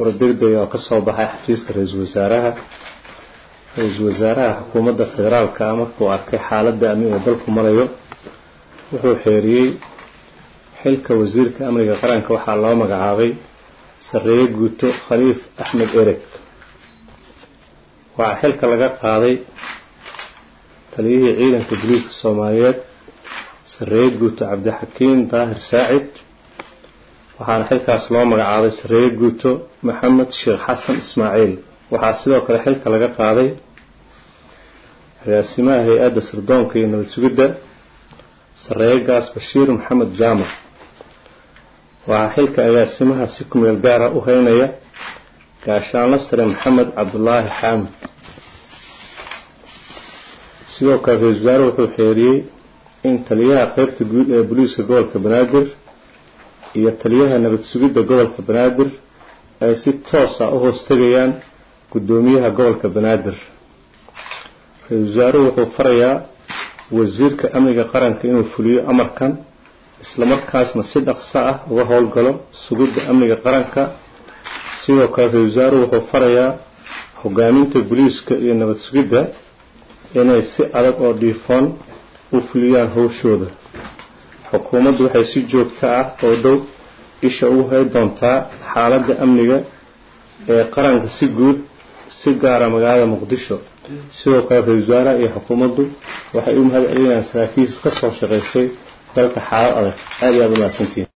war degdega oo ka soo baxay xafiiska ra'iisul wasaaraha. Ra'iisul wasaaraha xukuumadda federaalka ah markuu arkay xaaladda amniga dalku marayo wuxuu xeeriyey xilka wasiirka amniga qaranka waxaa loo magacaabay sarreeye guuto khaliif axmed ereg. Waxaa xilka laga qaaday taliyihii ciidanka boliiska soomaaliyeed sarreeye guuto cabdixakiim daahir saacid waxaana xilkaas loo magacaabay sarreeye guuto maxamed sheekh xasan ismaaciil. Waxaa sidoo kale xilka laga qaaday agaasimaha hay'adda sirdoonka iyo nabad sugidda sarreeye gaas bashiir maxamed jaamac waxaa xilka agaasimaha si kumeel gaara u haynaya gaashaanla sare maxamed cabdulaahi xaamid sidoo kale ra'iisul wasaare wuxuu xeeriyey in taliyaha qeybta guud ee booliiska gobolka banaadir iyo taliyaha nabad sugidda gobolka banaadir ay si toos ah u hoostagayaan guddoomiyaha gobolka banaadir. Ra'iisul wasaaruhu wuxuu farayaa wasiirka amniga qaranka inuu fuliyo amarkan islamarkaasna si dhaqso ah uga howlgalo sugidda amniga qaranka. Sidoo kale ra'iisul wasaaruhu wuxuu farayaa hogaaminta booliiska iyo nabad sugidda inay si adag oo dhiifoon u fuliyaan howshooda xukuumaddu waxay si joogto ah oo dhow isha ugu hay doontaa xaaladda amniga ee qaranka si guud si gaara magaalada muqdisho. Sidoo kale ra'iisul wasaaraha iyo xukuumaddu waxay u mahad celinayaan saraakiis ka soo shaqaysay dalka xaalad adag. Aada iyo aada u mahadsantiin